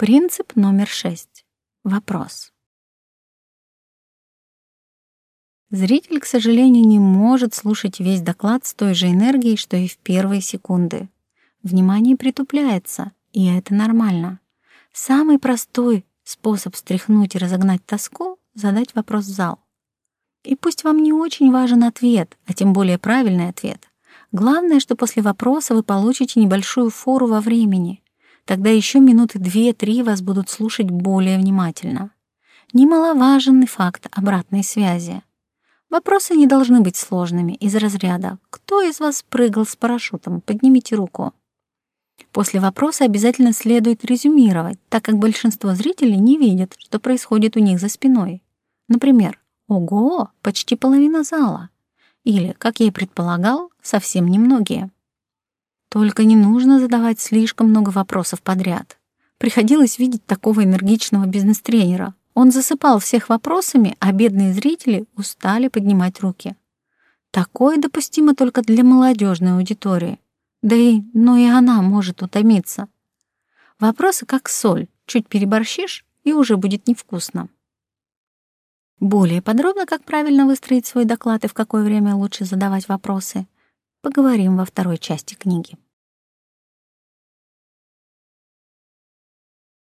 Принцип номер шесть. Вопрос. Зритель, к сожалению, не может слушать весь доклад с той же энергией, что и в первые секунды. Внимание притупляется, и это нормально. Самый простой способ стряхнуть и разогнать тоску — задать вопрос в зал. И пусть вам не очень важен ответ, а тем более правильный ответ. Главное, что после вопроса вы получите небольшую фору во времени — Тогда еще минуты две-три вас будут слушать более внимательно. Немаловажный факт обратной связи. Вопросы не должны быть сложными из разряда «Кто из вас прыгал с парашютом? Поднимите руку». После вопроса обязательно следует резюмировать, так как большинство зрителей не видят, что происходит у них за спиной. Например, «Ого, почти половина зала». Или, как я и предполагал, совсем немногие. Только не нужно задавать слишком много вопросов подряд. Приходилось видеть такого энергичного бизнес-тренера. Он засыпал всех вопросами, а бедные зрители устали поднимать руки. Такое допустимо только для молодежной аудитории. Да и, ну и она может утомиться. Вопросы как соль. Чуть переборщишь, и уже будет невкусно. Более подробно, как правильно выстроить свой доклад и в какое время лучше задавать вопросы — поговорим во второй части книги.